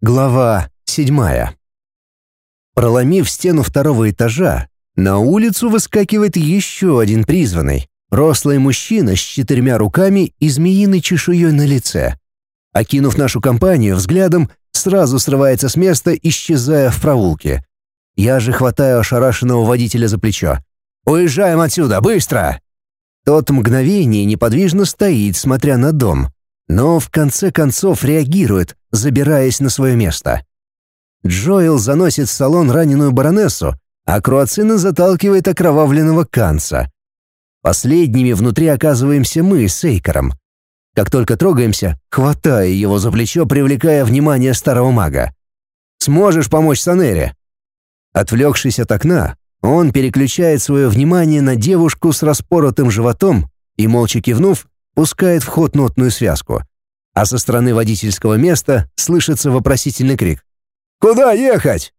Глава седьмая. Проломив стену второго этажа, на улицу выскакивает еще один призванный. Рослый мужчина с четырьмя руками и змеиной чешуей на лице. Окинув нашу компанию взглядом, сразу срывается с места, исчезая в проулке. Я же хватаю ошарашенного водителя за плечо. «Уезжаем отсюда, быстро!» Тот мгновение неподвижно стоит, смотря на дом, но в конце концов реагирует, забираясь на свое место. Джоэл заносит в салон раненую баронессу, а Круацина заталкивает окровавленного Канца. Последними внутри оказываемся мы с Эйкером. Как только трогаемся, хватая его за плечо, привлекая внимание старого мага. «Сможешь помочь Санере?» Отвлекшись от окна, он переключает свое внимание на девушку с распоротым животом и, молча кивнув, пускает в ход нотную связку а со стороны водительского места слышится вопросительный крик. «Куда ехать?»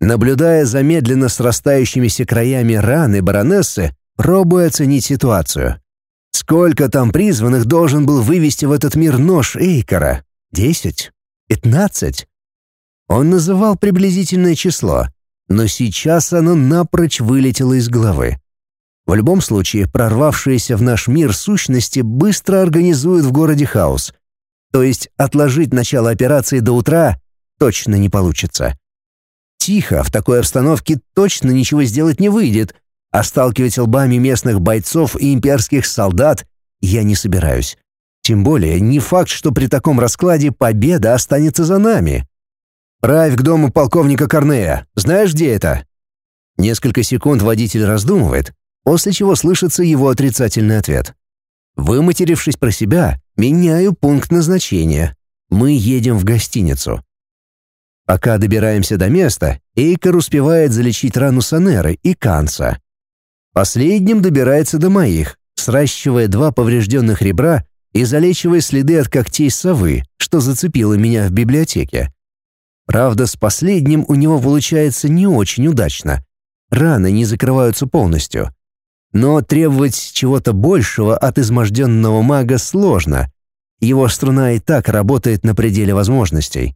Наблюдая за медленно срастающимися краями раны баронессы, пробуя оценить ситуацию. Сколько там призванных должен был вывести в этот мир нож Эйкора? Десять? Пятнадцать? Он называл приблизительное число, но сейчас оно напрочь вылетело из головы. В любом случае, прорвавшиеся в наш мир сущности быстро организуют в городе хаос, то есть отложить начало операции до утра точно не получится. Тихо в такой обстановке точно ничего сделать не выйдет, а сталкивать лбами местных бойцов и имперских солдат я не собираюсь. Тем более, не факт, что при таком раскладе победа останется за нами. «Правь к дому полковника Корнея. Знаешь, где это?» Несколько секунд водитель раздумывает, после чего слышится его отрицательный ответ. Выматерившись про себя, меняю пункт назначения. Мы едем в гостиницу. Пока добираемся до места, Эйкер успевает залечить рану Санеры и Канца. Последним добирается до моих, сращивая два поврежденных ребра и залечивая следы от когтей совы, что зацепило меня в библиотеке. Правда, с последним у него получается не очень удачно. Раны не закрываются полностью. Но требовать чего-то большего от изможденного мага сложно. Его струна и так работает на пределе возможностей.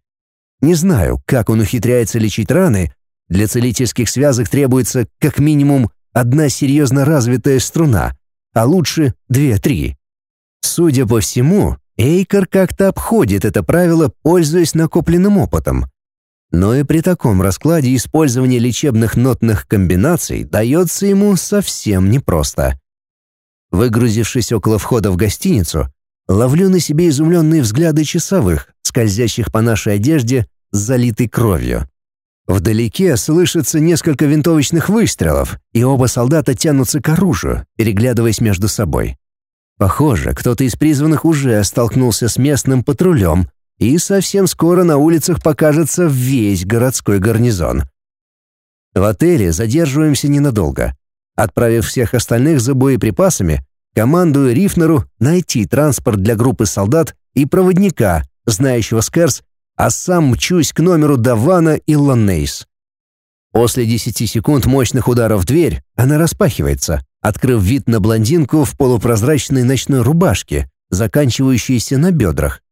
Не знаю, как он ухитряется лечить раны. Для целительских связок требуется как минимум одна серьезно развитая струна, а лучше две-три. Судя по всему, Эйкер как-то обходит это правило, пользуясь накопленным опытом. Но и при таком раскладе использование лечебных нотных комбинаций дается ему совсем непросто. Выгрузившись около входа в гостиницу, ловлю на себе изумленные взгляды часовых, скользящих по нашей одежде, залитой кровью. Вдалеке слышится несколько винтовочных выстрелов, и оба солдата тянутся к оружию, переглядываясь между собой. Похоже, кто-то из призванных уже столкнулся с местным патрулем и совсем скоро на улицах покажется весь городской гарнизон. В отеле задерживаемся ненадолго. Отправив всех остальных за боеприпасами, командую Рифнеру найти транспорт для группы солдат и проводника, знающего Скерс, а сам мчусь к номеру Давана и Ланнейс. После 10 секунд мощных ударов в дверь она распахивается, открыв вид на блондинку в полупрозрачной ночной рубашке, заканчивающейся на бедрах.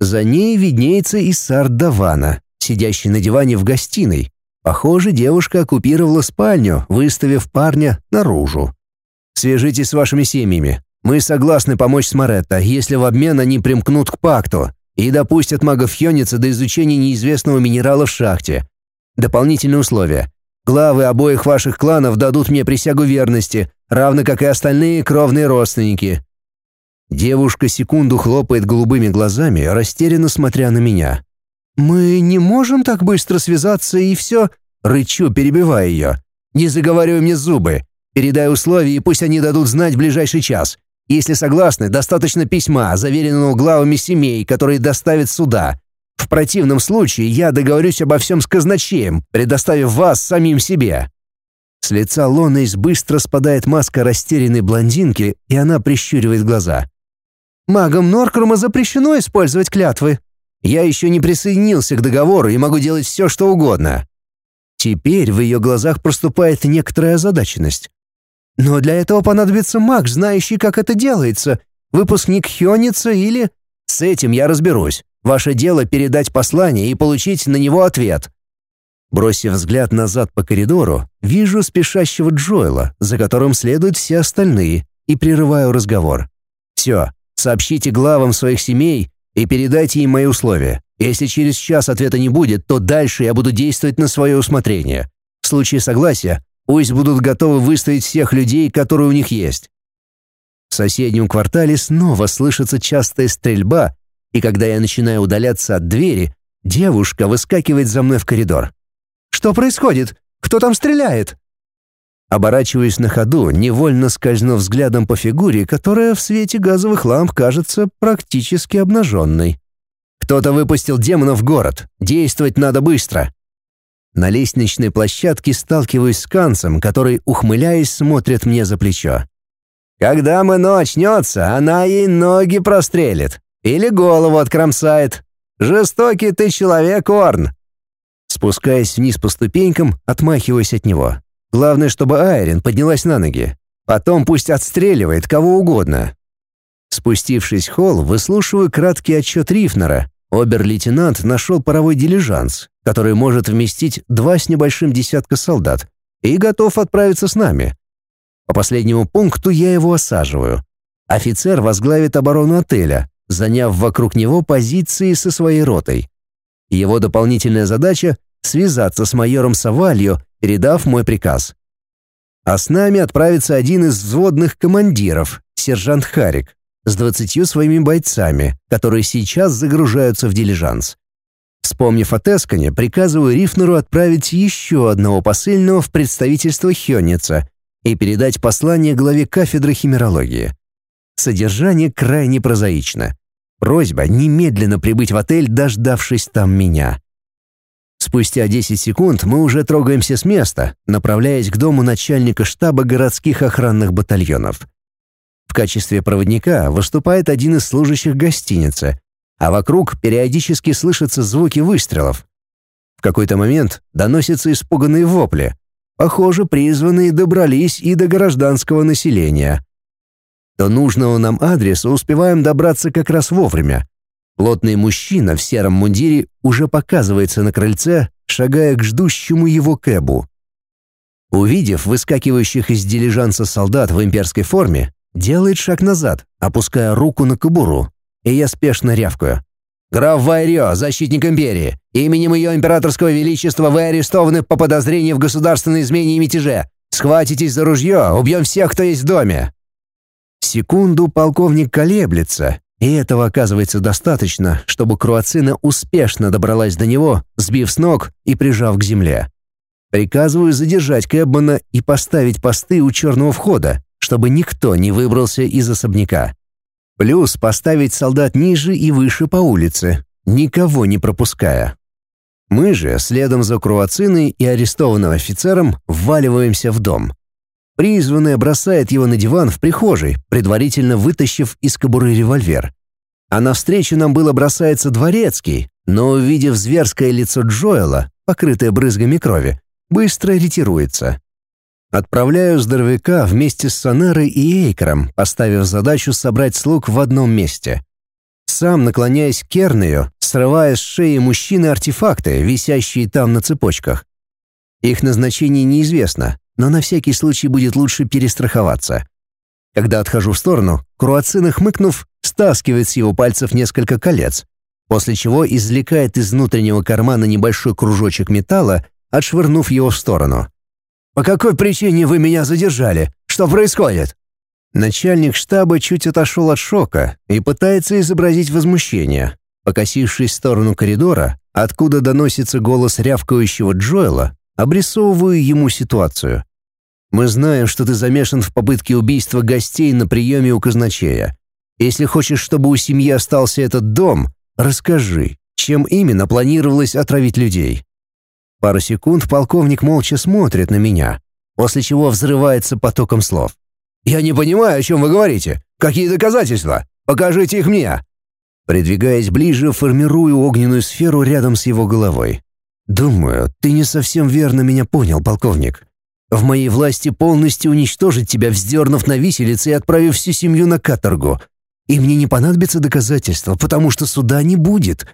За ней виднеется и Давана, сидящий на диване в гостиной. Похоже, девушка оккупировала спальню, выставив парня наружу. «Свяжитесь с вашими семьями. Мы согласны помочь с если в обмен они примкнут к пакту и допустят магов Хёница до изучения неизвестного минерала в шахте. Дополнительные условия. Главы обоих ваших кланов дадут мне присягу верности, равно как и остальные кровные родственники. Девушка секунду хлопает голубыми глазами, растерянно смотря на меня. «Мы не можем так быстро связаться и все...» Рычу, перебивая ее. «Не заговаривай мне зубы. Передай условия, и пусть они дадут знать в ближайший час. Если согласны, достаточно письма, заверенного главами семей, которые доставят сюда. В противном случае я договорюсь обо всем с казначеем, предоставив вас самим себе». С лица Лонейс быстро спадает маска растерянной блондинки, и она прищуривает глаза. Магам Норкрума запрещено использовать клятвы. Я еще не присоединился к договору и могу делать все, что угодно. Теперь в ее глазах проступает некоторая озадаченность. Но для этого понадобится маг, знающий, как это делается, выпускник Хёница или... С этим я разберусь. Ваше дело передать послание и получить на него ответ». Бросив взгляд назад по коридору, вижу спешащего Джоэла, за которым следуют все остальные, и прерываю разговор. «Все, сообщите главам своих семей и передайте им мои условия. Если через час ответа не будет, то дальше я буду действовать на свое усмотрение. В случае согласия, пусть будут готовы выставить всех людей, которые у них есть». В соседнем квартале снова слышится частая стрельба, и когда я начинаю удаляться от двери, девушка выскакивает за мной в коридор. Что происходит? Кто там стреляет?» Оборачиваясь на ходу, невольно скользнув взглядом по фигуре, которая в свете газовых ламп кажется практически обнаженной. «Кто-то выпустил демонов в город. Действовать надо быстро». На лестничной площадке сталкиваюсь с Кансом, который, ухмыляясь, смотрит мне за плечо. «Когда мы очнется, она ей ноги прострелит. Или голову откромсает. Жестокий ты человек, Орн. Спускаясь вниз по ступенькам, отмахиваясь от него. Главное, чтобы Айрин поднялась на ноги. Потом пусть отстреливает кого угодно. Спустившись в холл, выслушиваю краткий отчет Рифнера. Обер-лейтенант нашел паровой дилижанс, который может вместить два с небольшим десятка солдат, и готов отправиться с нами. По последнему пункту я его осаживаю. Офицер возглавит оборону отеля, заняв вокруг него позиции со своей ротой. Его дополнительная задача — связаться с майором Савалью, передав мой приказ. А с нами отправится один из взводных командиров, сержант Харик, с двадцатью своими бойцами, которые сейчас загружаются в дилижанс. Вспомнив о Тескане, приказываю Рифнеру отправить еще одного посыльного в представительство Хённица и передать послание главе кафедры химерологии. Содержание крайне прозаично. Просьба немедленно прибыть в отель, дождавшись там меня. Спустя 10 секунд мы уже трогаемся с места, направляясь к дому начальника штаба городских охранных батальонов. В качестве проводника выступает один из служащих гостиницы, а вокруг периодически слышатся звуки выстрелов. В какой-то момент доносятся испуганные вопли. Похоже, призванные добрались и до гражданского населения. До нужного нам адреса успеваем добраться как раз вовремя. Плотный мужчина в сером мундире уже показывается на крыльце, шагая к ждущему его кэбу. Увидев выскакивающих из дилижанса солдат в имперской форме, делает шаг назад, опуская руку на кобуру, и я спешно рявкаю. «Граф Вайрё, защитник империи! Именем ее императорского величества вы арестованы по подозрению в государственной измене и мятеже! Схватитесь за ружье, убьем всех, кто есть в доме!» Секунду полковник колеблется, и этого оказывается достаточно, чтобы Круацина успешно добралась до него, сбив с ног и прижав к земле. Приказываю задержать Кэбмана и поставить посты у черного входа, чтобы никто не выбрался из особняка. Плюс поставить солдат ниже и выше по улице, никого не пропуская. Мы же, следом за Круациной и арестованным офицером, вваливаемся в дом. Призванная бросает его на диван в прихожей, предварительно вытащив из кобуры револьвер. А навстречу нам было бросается дворецкий, но, увидев зверское лицо Джоэла, покрытое брызгами крови, быстро ретируется. Отправляю здоровяка вместе с Сонерой и Эйкером, поставив задачу собрать слуг в одном месте. Сам наклоняясь к Кернею, срывая с шеи мужчины артефакты, висящие там на цепочках. Их назначение неизвестно, но на всякий случай будет лучше перестраховаться. Когда отхожу в сторону, Круацина, хмыкнув, стаскивает с его пальцев несколько колец, после чего извлекает из внутреннего кармана небольшой кружочек металла, отшвырнув его в сторону. «По какой причине вы меня задержали? Что происходит?» Начальник штаба чуть отошел от шока и пытается изобразить возмущение. Покосившись в сторону коридора, откуда доносится голос рявкающего Джоэла, обрисовываю ему ситуацию. Мы знаем, что ты замешан в попытке убийства гостей на приеме у казначея. Если хочешь, чтобы у семьи остался этот дом, расскажи, чем именно планировалось отравить людей». Пару секунд полковник молча смотрит на меня, после чего взрывается потоком слов. «Я не понимаю, о чем вы говорите. Какие доказательства? Покажите их мне!» Придвигаясь ближе, формирую огненную сферу рядом с его головой. «Думаю, ты не совсем верно меня понял, полковник. В моей власти полностью уничтожить тебя, вздернув на виселице и отправив всю семью на каторгу. и мне не понадобится доказательства, потому что суда не будет.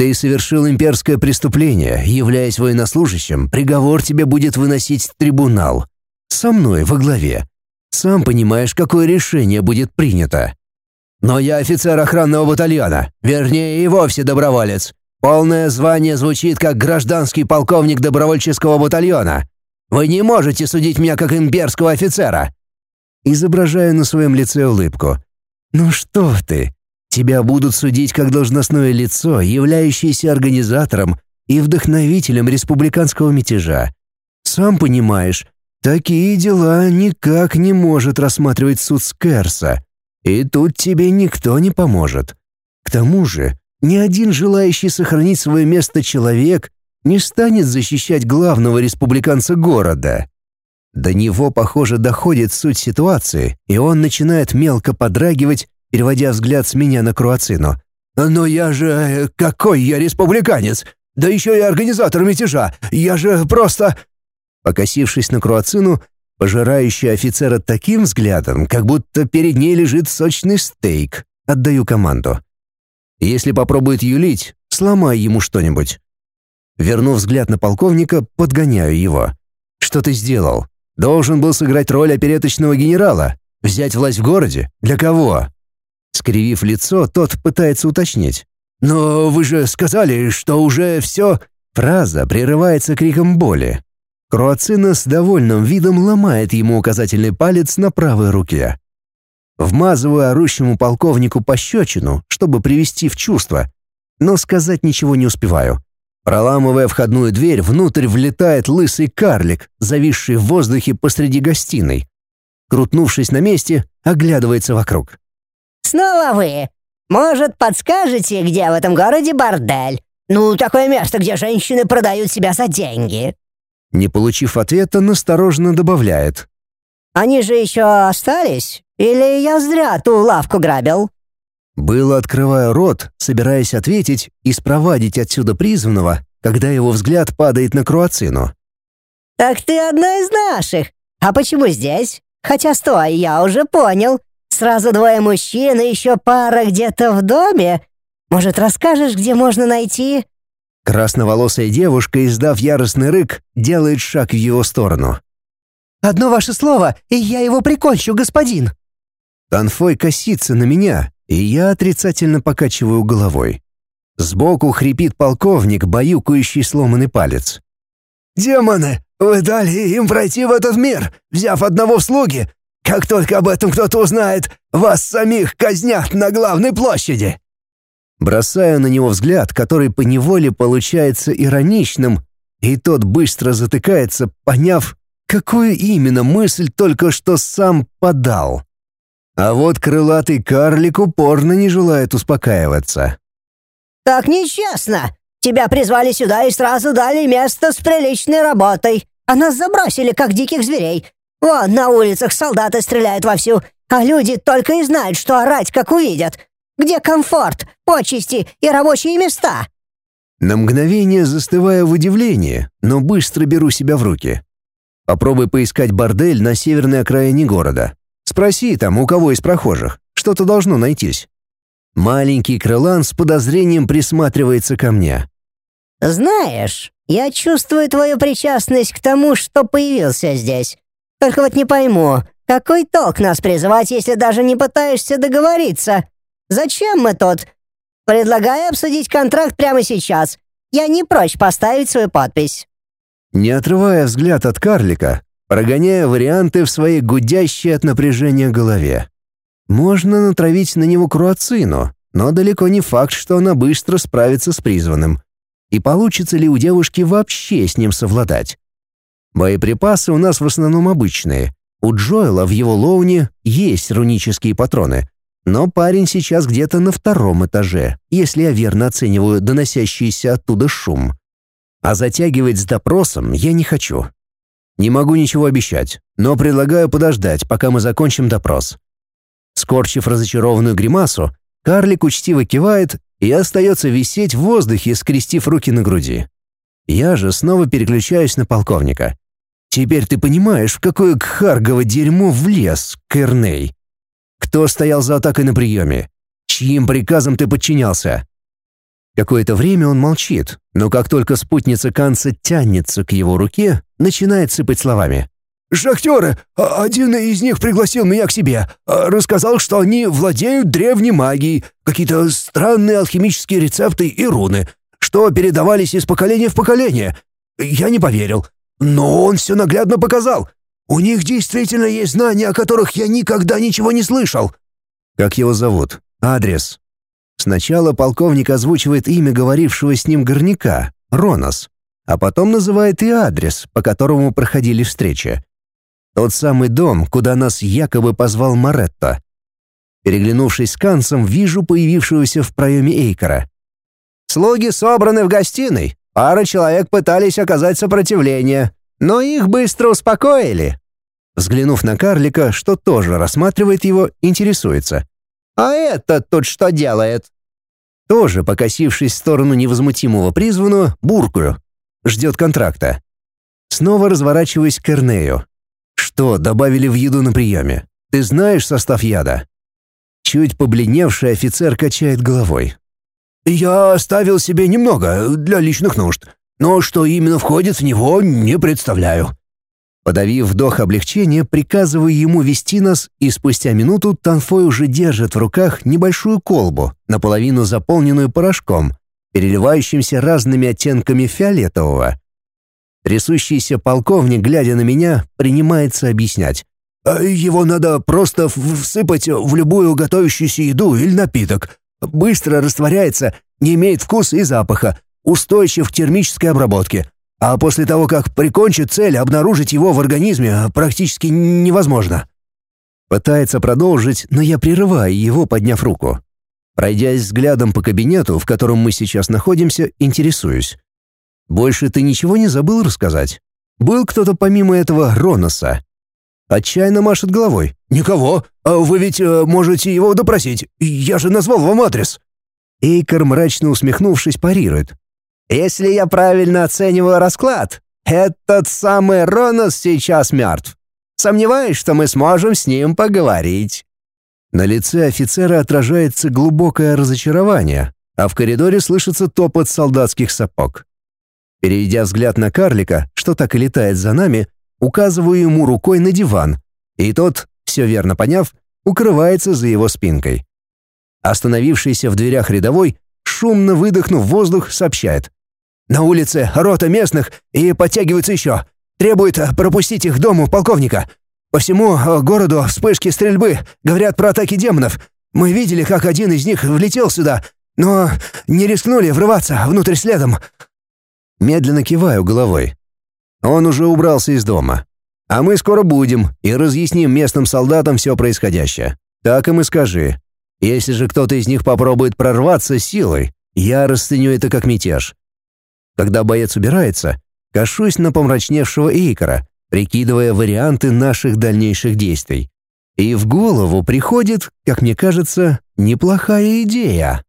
Ты совершил имперское преступление, являясь военнослужащим, приговор тебе будет выносить трибунал. Со мной во главе. Сам понимаешь, какое решение будет принято. Но я офицер охранного батальона, вернее и вовсе доброволец. Полное звание звучит как гражданский полковник добровольческого батальона. Вы не можете судить меня как имперского офицера. Изображаю на своем лице улыбку. Ну что ты? Тебя будут судить как должностное лицо, являющееся организатором и вдохновителем республиканского мятежа. Сам понимаешь, такие дела никак не может рассматривать суд Скерса. И тут тебе никто не поможет. К тому же, ни один желающий сохранить свое место человек не станет защищать главного республиканца города. До него, похоже, доходит суть ситуации, и он начинает мелко подрагивать, переводя взгляд с меня на Круацину. «Но я же... Э, какой я республиканец? Да еще и организатор мятежа! Я же просто...» Покосившись на Круацину, пожирающий офицера таким взглядом, как будто перед ней лежит сочный стейк, отдаю команду. Если попробует юлить, сломай ему что-нибудь. Вернув взгляд на полковника, подгоняю его. «Что ты сделал? Должен был сыграть роль опереточного генерала. Взять власть в городе? Для кого? Скривив лицо, тот пытается уточнить. «Но вы же сказали, что уже все...» Фраза прерывается криком боли. Круацина с довольным видом ломает ему указательный палец на правой руке. Вмазываю орущему полковнику пощечину, чтобы привести в чувство, но сказать ничего не успеваю. Проламывая входную дверь, внутрь влетает лысый карлик, зависший в воздухе посреди гостиной. Крутнувшись на месте, оглядывается вокруг. «Снова вы? Может, подскажете, где в этом городе бордель? Ну, такое место, где женщины продают себя за деньги». Не получив ответа, настороженно добавляет. «Они же еще остались? Или я зря ту лавку грабил?» Было открывая рот, собираясь ответить и спровадить отсюда призванного, когда его взгляд падает на Круацину. «Так ты одна из наших. А почему здесь? Хотя стой, я уже понял. Сразу двое мужчин и еще пара где-то в доме. Может, расскажешь, где можно найти?» Красноволосая девушка, издав яростный рык, делает шаг в его сторону. «Одно ваше слово, и я его прикончу, господин!» Танфой косится на меня, и я отрицательно покачиваю головой. Сбоку хрипит полковник, баюкающий сломанный палец. «Демоны, вы дали им пройти в этот мир, взяв одного в слуги. Как только об этом кто-то узнает, вас самих казнят на главной площади!» Бросаю на него взгляд, который поневоле получается ироничным, и тот быстро затыкается, поняв, какую именно мысль только что сам подал. А вот крылатый карлик упорно не желает успокаиваться. «Так нечестно! Тебя призвали сюда и сразу дали место с приличной работой, а нас забросили, как диких зверей. Вон, на улицах солдаты стреляют вовсю, а люди только и знают, что орать, как увидят. Где комфорт, почести и рабочие места?» На мгновение застываю в удивлении, но быстро беру себя в руки. Попробуй поискать бордель на северной окраине города. Спроси там у кого из прохожих, что-то должно найтись. Маленький крылан с подозрением присматривается ко мне. «Знаешь, я чувствую твою причастность к тому, что появился здесь. Только вот не пойму, какой толк нас призывать, если даже не пытаешься договориться? Зачем мы тут? Предлагаю обсудить контракт прямо сейчас. Я не прочь поставить свою подпись». Не отрывая взгляд от карлика, прогоняя варианты в своей гудящей от напряжения голове. Можно натравить на него круацину, но далеко не факт, что она быстро справится с призванным. И получится ли у девушки вообще с ним совладать? Боеприпасы у нас в основном обычные. У Джоэла в его лоуне есть рунические патроны, но парень сейчас где-то на втором этаже, если я верно оцениваю доносящийся оттуда шум. А затягивать с допросом я не хочу. Не могу ничего обещать, но предлагаю подождать, пока мы закончим допрос. Скорчив разочарованную гримасу, карлик учтиво кивает и остается висеть в воздухе, скрестив руки на груди. Я же снова переключаюсь на полковника. «Теперь ты понимаешь, в какое кхаргово дерьмо влез, Керней?» Кто стоял за атакой на приеме? Чьим приказом ты подчинялся?» Какое-то время он молчит, но как только спутница Канца тянется к его руке, начинает сыпать словами. «Шахтеры! А, один из них пригласил меня к себе. А, рассказал, что они владеют древней магией, какие-то странные алхимические рецепты и руны, что передавались из поколения в поколение. Я не поверил. Но он все наглядно показал. У них действительно есть знания, о которых я никогда ничего не слышал». «Как его зовут? Адрес?» Сначала полковник озвучивает имя говорившего с ним горняка, Ронос, а потом называет и адрес, по которому проходили встречи. Тот самый дом, куда нас якобы позвал Моретто. Переглянувшись с Кансом, вижу появившегося в проеме Эйкора. «Слуги собраны в гостиной. Пара человек пытались оказать сопротивление, но их быстро успокоили». Взглянув на карлика, что тоже рассматривает его, интересуется. «А этот тут что делает?» Тоже, покосившись в сторону невозмутимого призванного, буркую. Ждет контракта. Снова разворачиваюсь к Эрнею. Что добавили в еду на приеме? Ты знаешь состав яда?» Чуть побледневший офицер качает головой. «Я оставил себе немного для личных нужд, но что именно входит в него, не представляю». Подавив вдох облегчения, приказываю ему вести нас, и спустя минуту Танфой уже держит в руках небольшую колбу, наполовину заполненную порошком, переливающимся разными оттенками фиолетового. Трясущийся полковник, глядя на меня, принимается объяснять. «А «Его надо просто всыпать в любую готовящуюся еду или напиток. Быстро растворяется, не имеет вкуса и запаха, устойчив к термической обработке. А после того, как прикончит цель, обнаружить его в организме практически невозможно». Пытается продолжить, но я прерываю его, подняв руку. Пройдясь взглядом по кабинету, в котором мы сейчас находимся, интересуюсь. Больше ты ничего не забыл рассказать? Был кто-то помимо этого Роноса?» Отчаянно машет головой. «Никого. А вы ведь э, можете его допросить. Я же назвал вам адрес». Эйкер, мрачно усмехнувшись, парирует. «Если я правильно оцениваю расклад, этот самый Ронос сейчас мертв. Сомневаюсь, что мы сможем с ним поговорить». На лице офицера отражается глубокое разочарование, а в коридоре слышится топот солдатских сапог. Переведя взгляд на карлика, что так и летает за нами, указываю ему рукой на диван, и тот, все верно поняв, укрывается за его спинкой. Остановившийся в дверях рядовой, шумно выдохнув воздух, сообщает. «На улице рота местных и подтягиваются еще. Требует пропустить их дому полковника. По всему э, городу вспышки стрельбы, говорят про атаки демонов. Мы видели, как один из них влетел сюда, но не рискнули врываться внутрь следом. Медленно киваю головой. Он уже убрался из дома. А мы скоро будем и разъясним местным солдатам все происходящее. Так им и скажи. Если же кто-то из них попробует прорваться силой, я расценю это как мятеж. Когда боец убирается, кашусь на помрачневшего Эйкора, прикидывая варианты наших дальнейших действий. И в голову приходит, как мне кажется, неплохая идея.